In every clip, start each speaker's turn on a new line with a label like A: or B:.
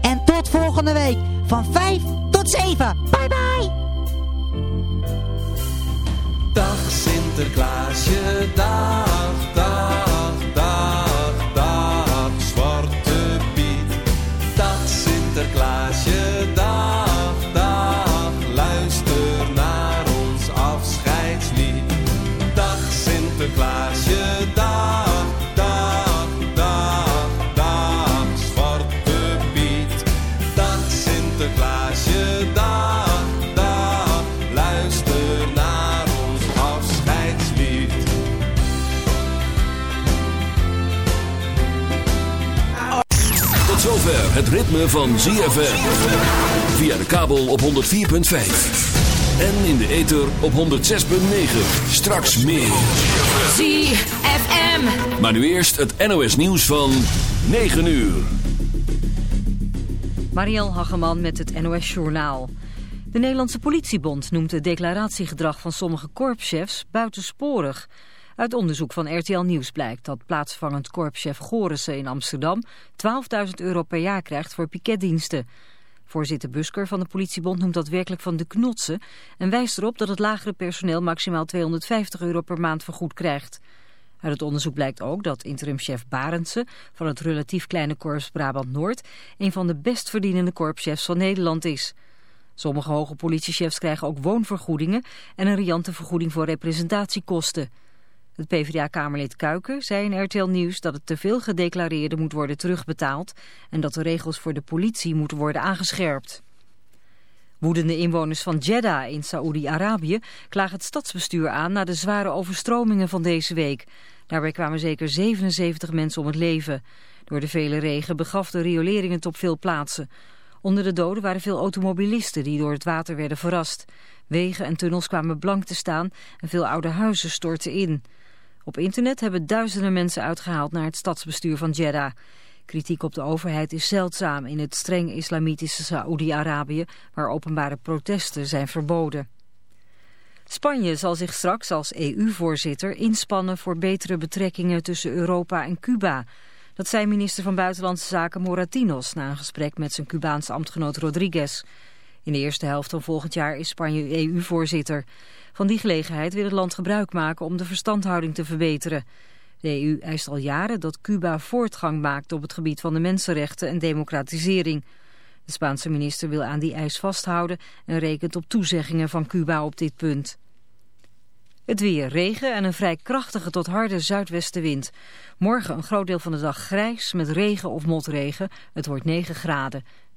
A: En tot volgende week. Van 5 tot 7. Bye bye.
B: Dag Sinterklaasje, dag, dag,
C: ritme van ZFM. Via de kabel op 104.5. En in de ether op 106.9. Straks meer.
D: ZFM.
C: Maar nu eerst het NOS nieuws van 9 uur.
D: Marielle Hageman met het NOS Journaal. De Nederlandse politiebond noemt het declaratiegedrag van sommige korpschefs buitensporig. Uit onderzoek van RTL Nieuws blijkt dat plaatsvangend korpschef Gorissen in Amsterdam 12.000 euro per jaar krijgt voor piketdiensten. Voorzitter Busker van de politiebond noemt dat werkelijk van de knotsen en wijst erop dat het lagere personeel maximaal 250 euro per maand vergoed krijgt. Uit het onderzoek blijkt ook dat interimchef Barendse van het relatief kleine korps Brabant-Noord een van de best verdienende korpschefs van Nederland is. Sommige hoge politiechefs krijgen ook woonvergoedingen en een riante vergoeding voor representatiekosten. Het PvdA-kamerlid Kuiken zei in RTL Nieuws dat het teveel gedeclareerde moet worden terugbetaald en dat de regels voor de politie moeten worden aangescherpt. Woedende inwoners van Jeddah in Saoedi-Arabië klagen het stadsbestuur aan na de zware overstromingen van deze week. Daarbij kwamen zeker 77 mensen om het leven. Door de vele regen begaf de riolering het op veel plaatsen. Onder de doden waren veel automobilisten die door het water werden verrast. Wegen en tunnels kwamen blank te staan en veel oude huizen stortten in. Op internet hebben duizenden mensen uitgehaald naar het stadsbestuur van Jeddah. Kritiek op de overheid is zeldzaam in het streng islamitische Saoedi-Arabië, waar openbare protesten zijn verboden. Spanje zal zich straks als EU-voorzitter inspannen voor betere betrekkingen tussen Europa en Cuba. Dat zei minister van Buitenlandse Zaken Moratinos na een gesprek met zijn Cubaanse ambtgenoot Rodriguez. In de eerste helft van volgend jaar is Spanje EU-voorzitter. Van die gelegenheid wil het land gebruik maken om de verstandhouding te verbeteren. De EU eist al jaren dat Cuba voortgang maakt op het gebied van de mensenrechten en democratisering. De Spaanse minister wil aan die eis vasthouden en rekent op toezeggingen van Cuba op dit punt. Het weer, regen en een vrij krachtige tot harde zuidwestenwind. Morgen een groot deel van de dag grijs met regen of motregen. Het wordt 9 graden.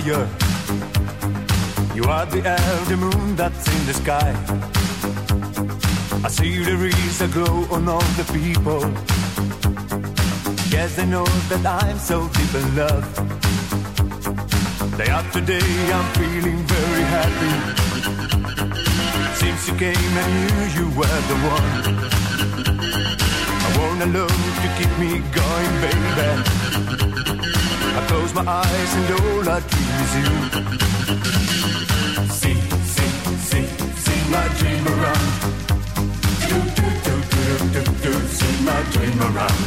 E: Desire. You are the the moon that's in the sky. I see there is a glow on all the people. Yes, they know that I'm so deep in love. Day after day, I'm feeling very happy. Since you came and knew you were the one. I want a love to keep me going, baby. I close my eyes and all I dream is you. See, see, see, see my dream around. Do, do, do, do, do, do, see my dream around.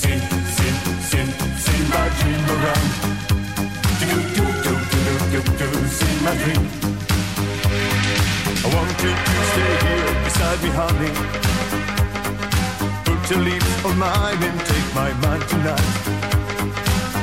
E: See, see, see, see my dream around. Do, do, do, do, do, do, see my dream. I want you to stay here beside me, honey. Put your lips on mine and take my mind tonight.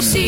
F: ZFM.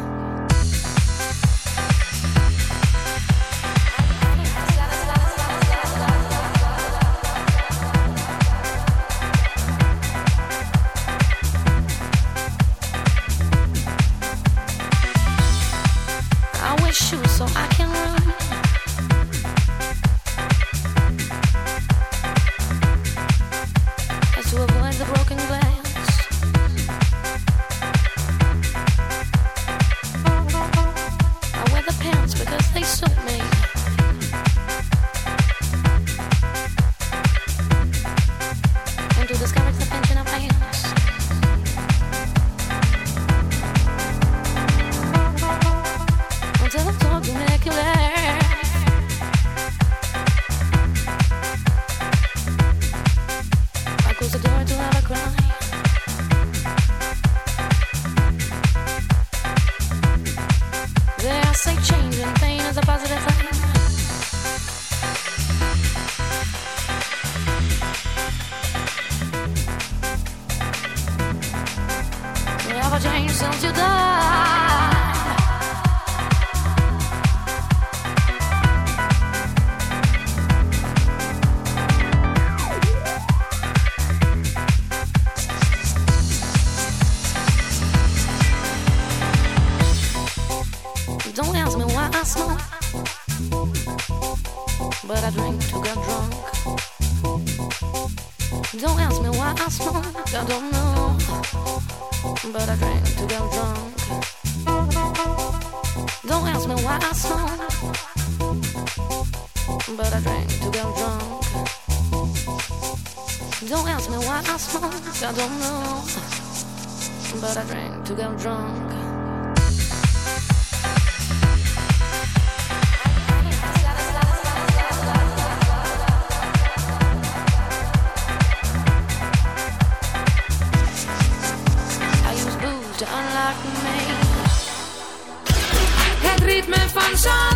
G: but I drank to get drunk. Don't ask me why I smoke, I don't know, but I drank to get drunk.
H: Het ritme van
F: zon.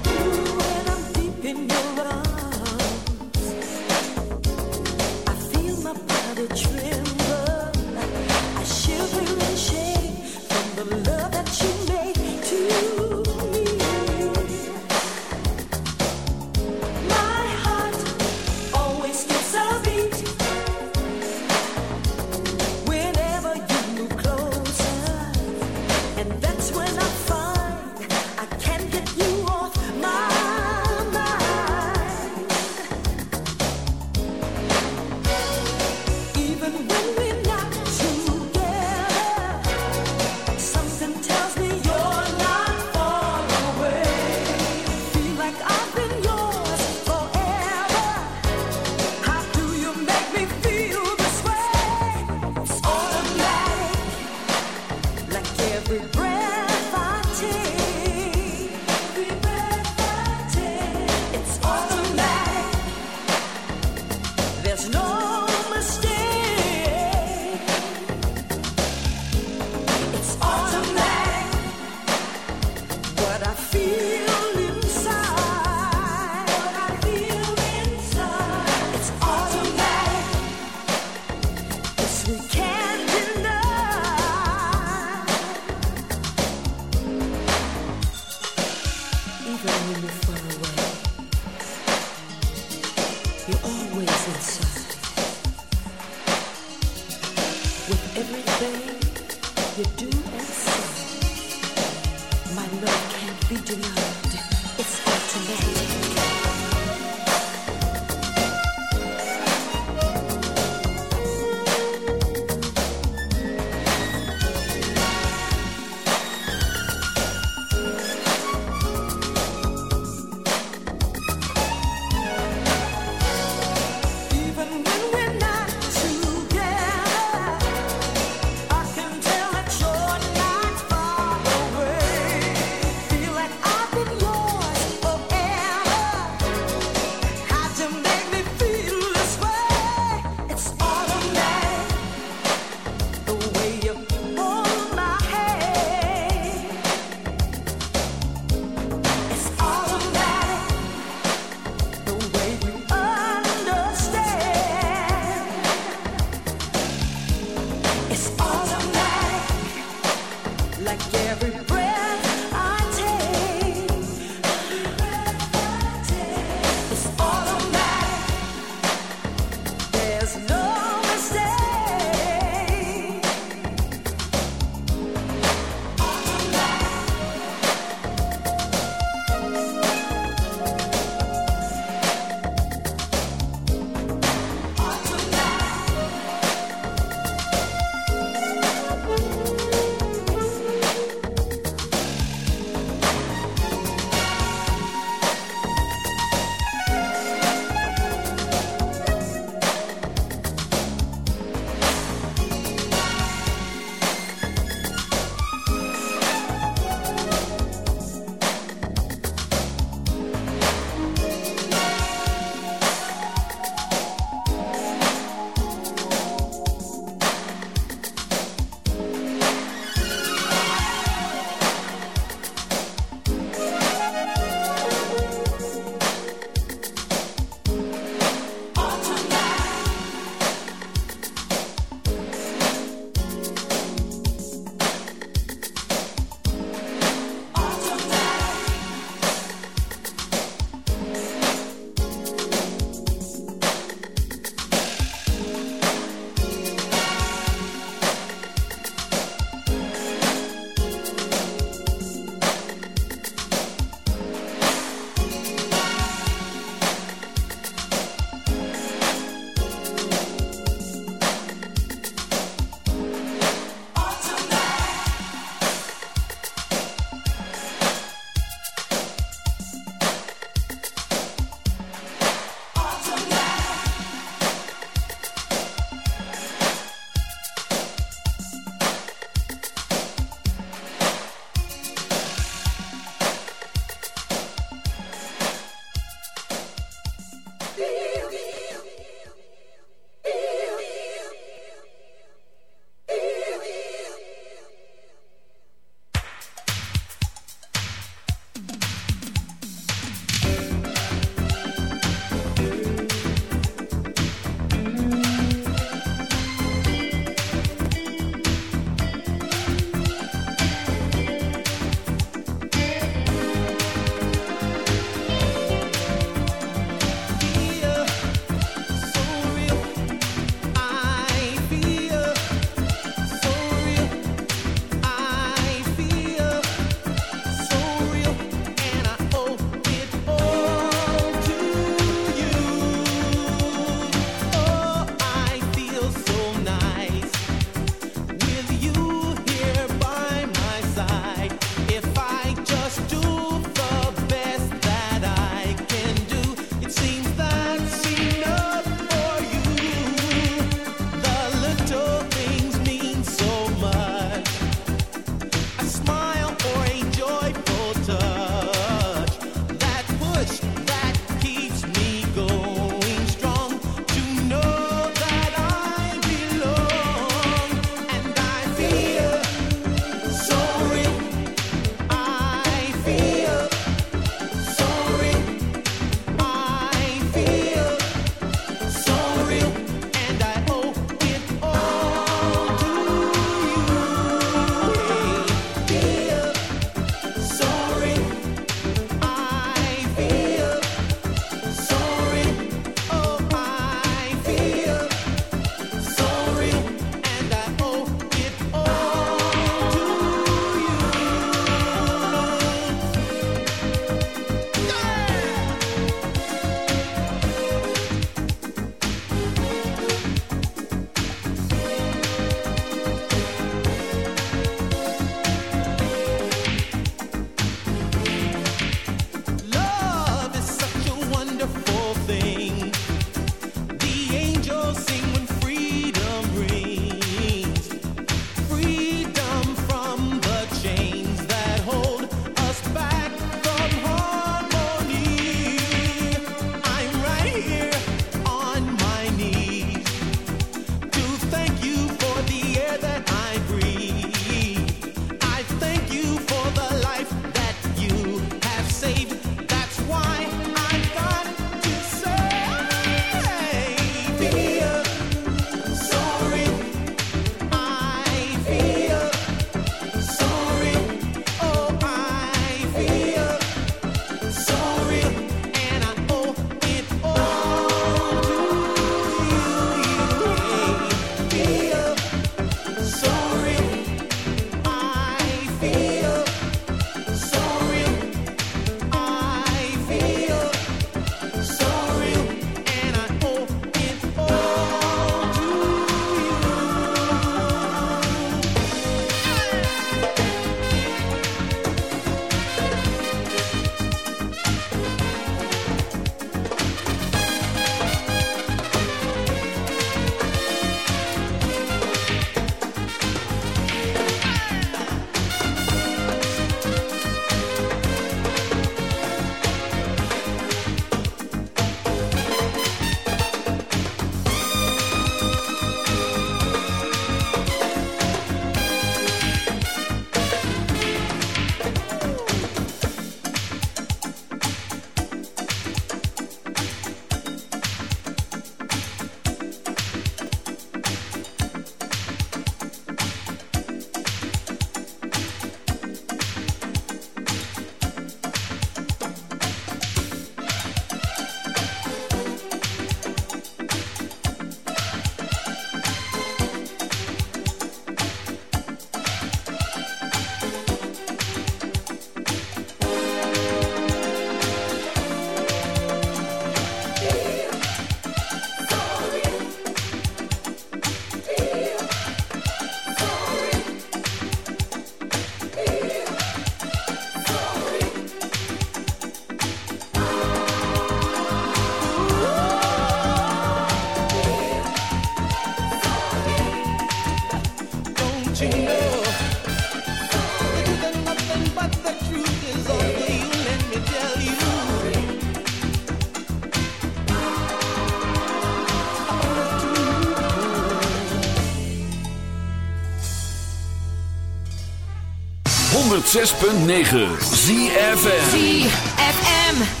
C: 106.9 ZFM
F: ZFM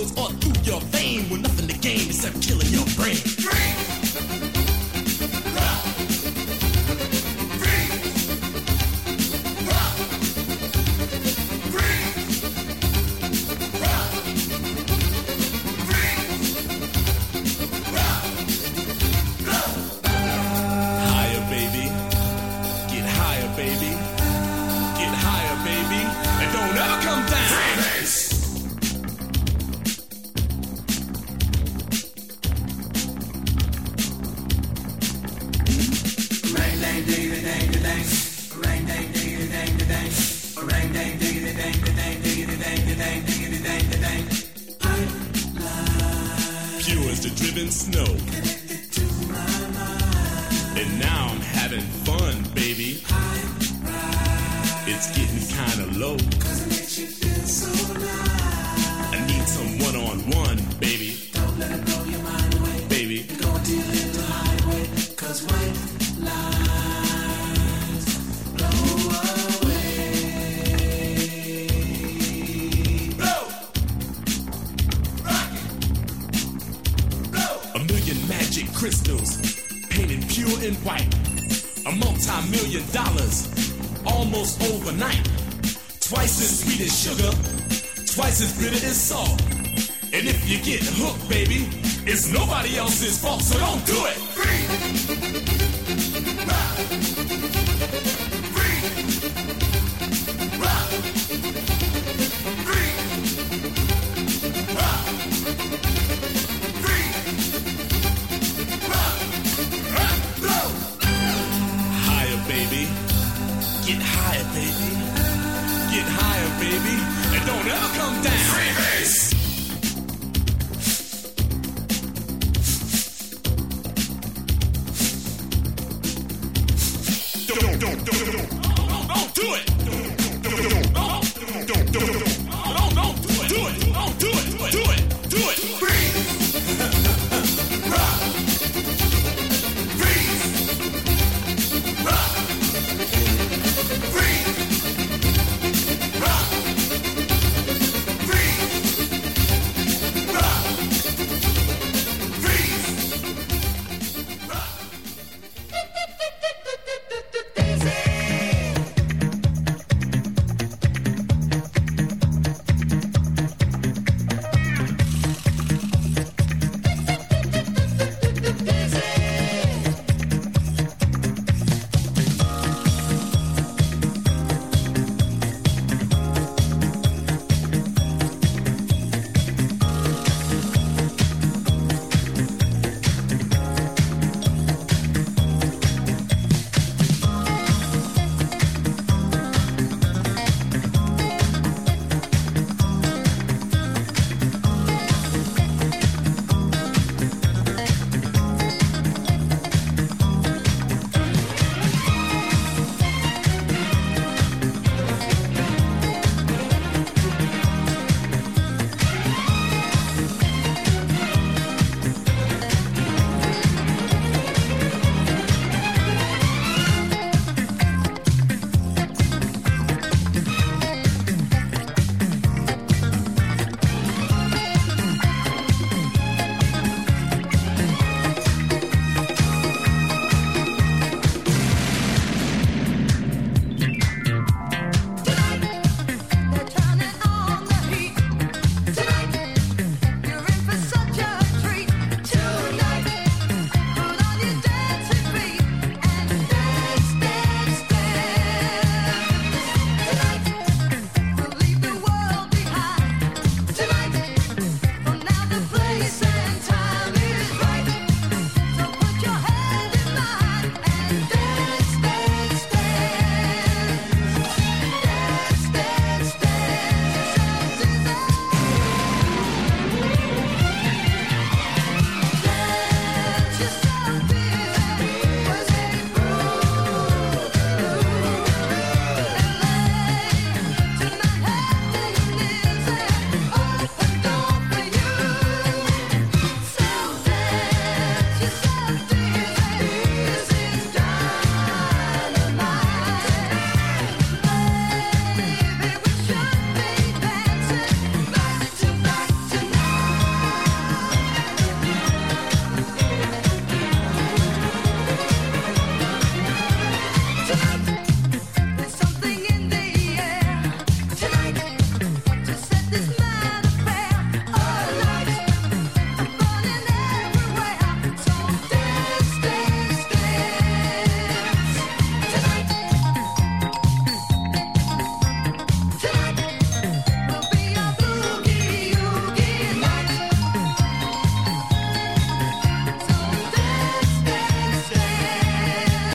H: bills on through your face. Get higher, baby. Get higher, baby. And don't ever come down. Freebase! Don't, don't, don't, don't, don't, don't do it! Don't, don't, don't, don't, don't, don't, don't.